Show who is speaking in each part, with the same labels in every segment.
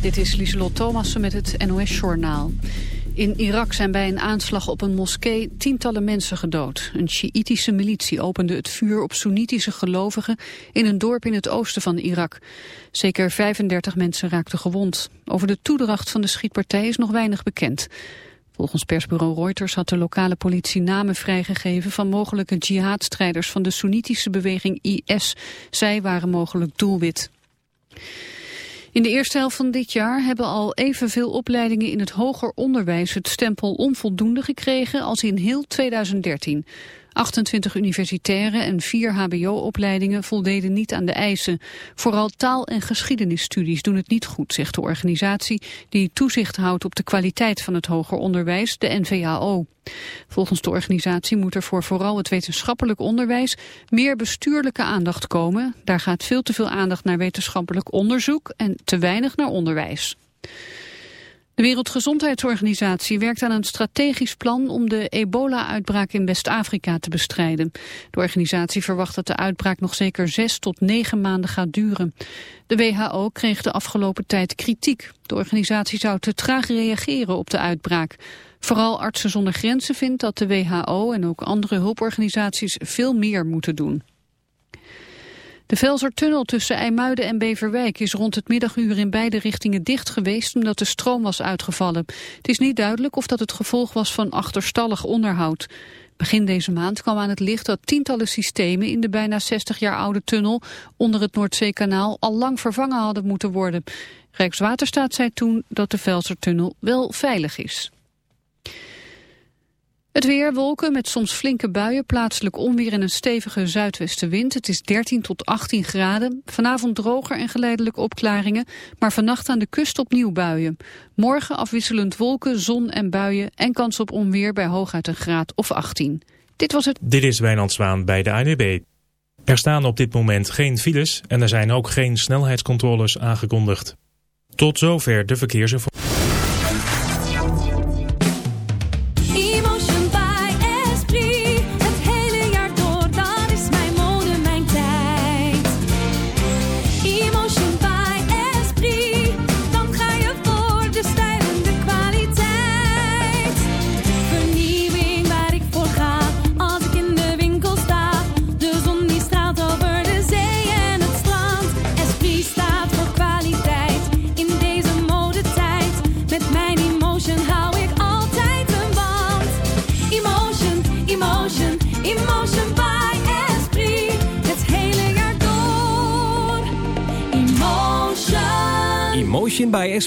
Speaker 1: Dit is Lieselot Thomassen met het NOS-journaal. In Irak zijn bij een aanslag op een moskee tientallen mensen gedood. Een Sjiïtische militie opende het vuur op Soenitische gelovigen in een dorp in het oosten van Irak. Zeker 35 mensen raakten gewond. Over de toedracht van de schietpartij is nog weinig bekend. Volgens persbureau Reuters had de lokale politie namen vrijgegeven van mogelijke jihadstrijders van de Soenitische beweging IS. Zij waren mogelijk doelwit. In de eerste helft van dit jaar hebben al evenveel opleidingen in het hoger onderwijs het stempel onvoldoende gekregen als in heel 2013. 28 universitaire en 4 hbo-opleidingen voldeden niet aan de eisen. Vooral taal- en geschiedenisstudies doen het niet goed, zegt de organisatie die toezicht houdt op de kwaliteit van het hoger onderwijs, de NVAO. Volgens de organisatie moet er voor vooral het wetenschappelijk onderwijs meer bestuurlijke aandacht komen. Daar gaat veel te veel aandacht naar wetenschappelijk onderzoek en te weinig naar onderwijs. De Wereldgezondheidsorganisatie werkt aan een strategisch plan om de ebola-uitbraak in West-Afrika te bestrijden. De organisatie verwacht dat de uitbraak nog zeker zes tot negen maanden gaat duren. De WHO kreeg de afgelopen tijd kritiek. De organisatie zou te traag reageren op de uitbraak. Vooral Artsen zonder Grenzen vindt dat de WHO en ook andere hulporganisaties veel meer moeten doen. De Velsertunnel tussen IJmuiden en Beverwijk is rond het middaguur in beide richtingen dicht geweest omdat de stroom was uitgevallen. Het is niet duidelijk of dat het gevolg was van achterstallig onderhoud. Begin deze maand kwam aan het licht dat tientallen systemen in de bijna 60 jaar oude tunnel onder het Noordzeekanaal al lang vervangen hadden moeten worden. Rijkswaterstaat zei toen dat de Velsertunnel wel veilig is. Het weer, wolken met soms flinke buien, plaatselijk onweer en een stevige zuidwestenwind. Het is 13 tot 18 graden. Vanavond droger en geleidelijk opklaringen, maar vannacht aan de kust opnieuw buien. Morgen afwisselend wolken, zon en buien en kans op onweer bij hooguit een graad of 18. Dit was het.
Speaker 2: Dit is Wijnand Zwaan bij de ANWB. Er staan op dit moment geen files en er zijn ook geen snelheidscontroles aangekondigd. Tot zover de verkeersinformatie.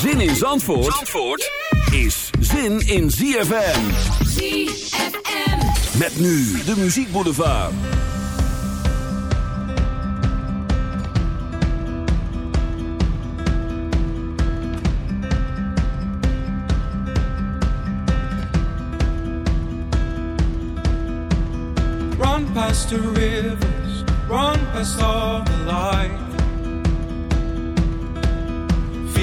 Speaker 3: Zin in Zandvoort, Zandvoort is zin in ZFM.
Speaker 4: ZFM.
Speaker 3: Met nu de muziekboulevard.
Speaker 5: Run past the rivers, run past all the light.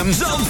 Speaker 6: ZFM Zandvoort.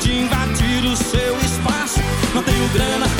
Speaker 2: de invadir o seu espaço. Não tenho grana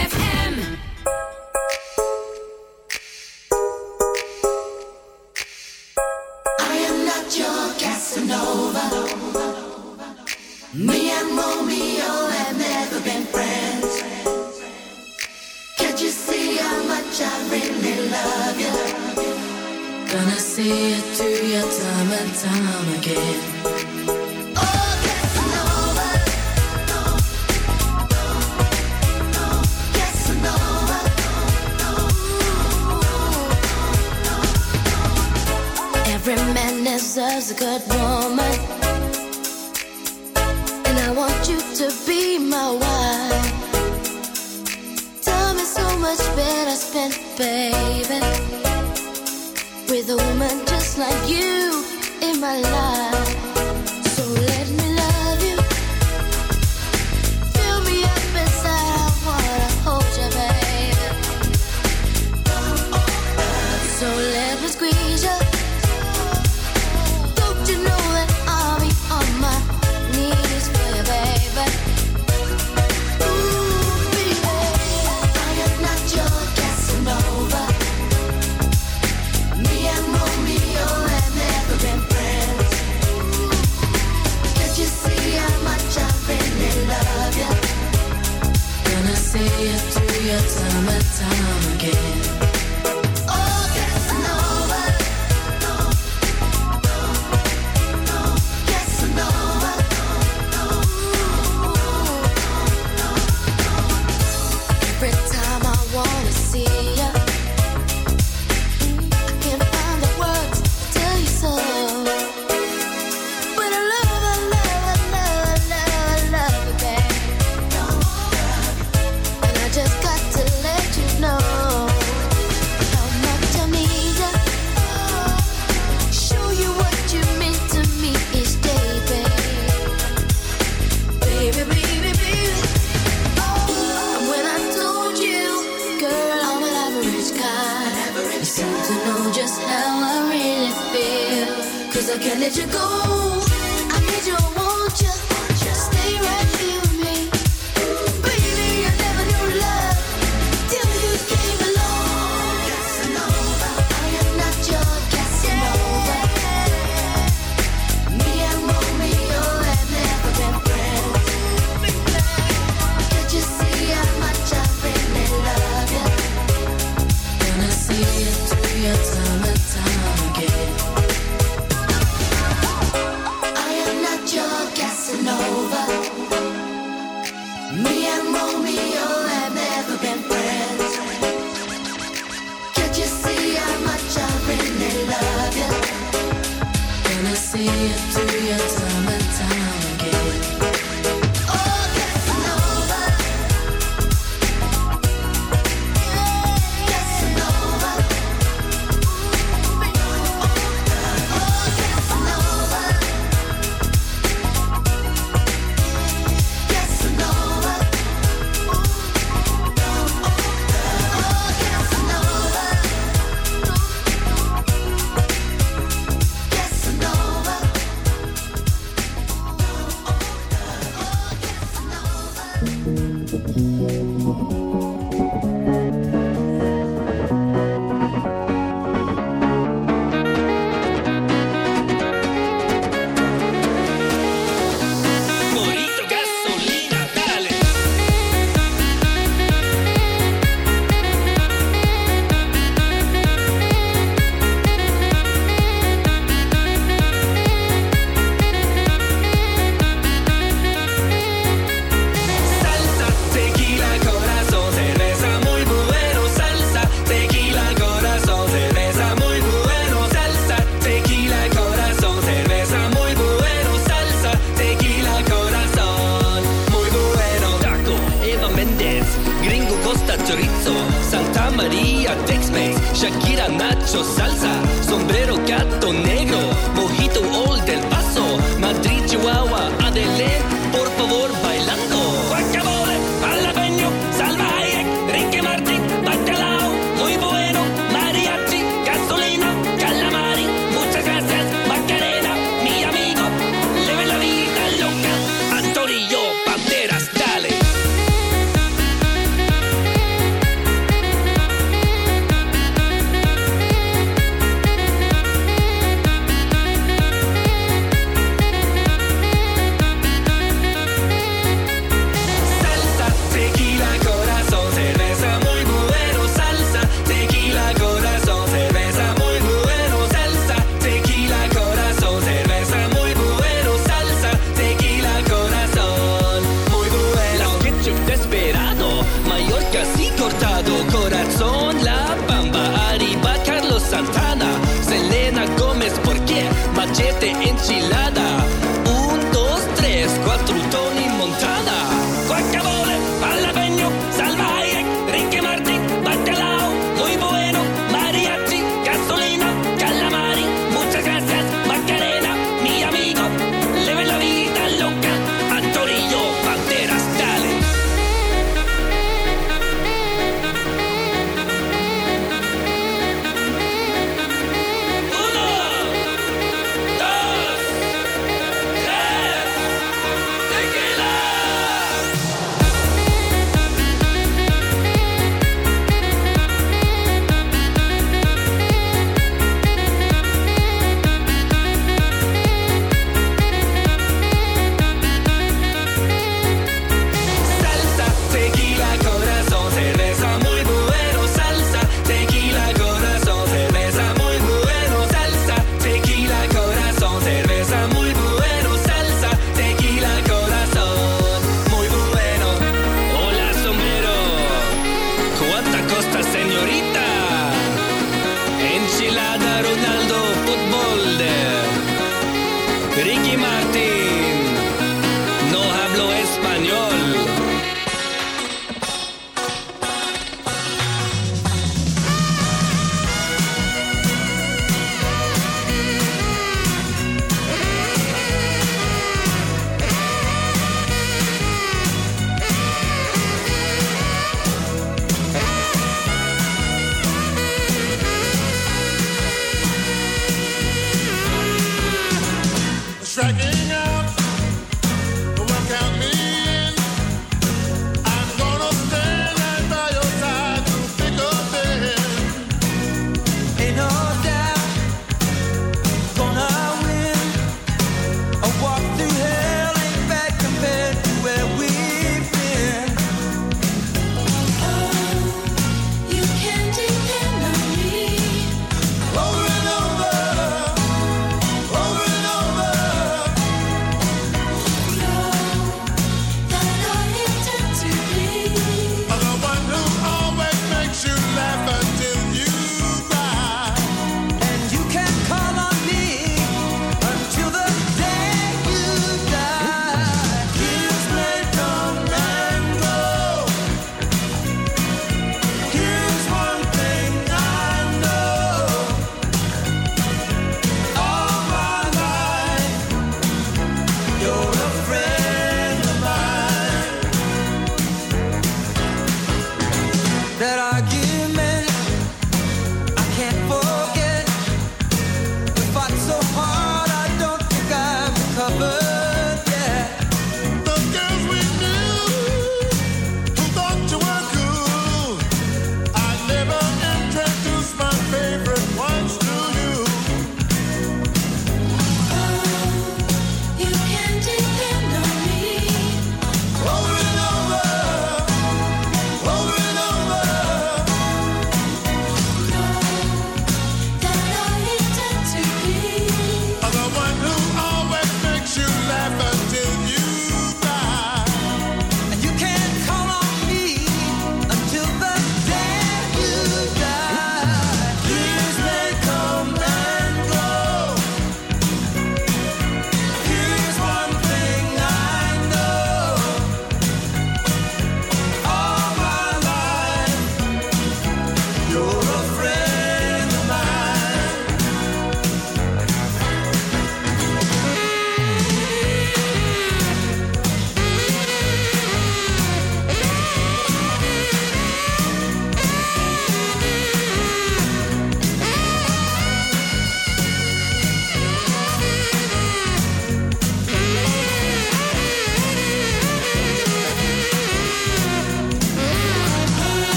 Speaker 7: she loves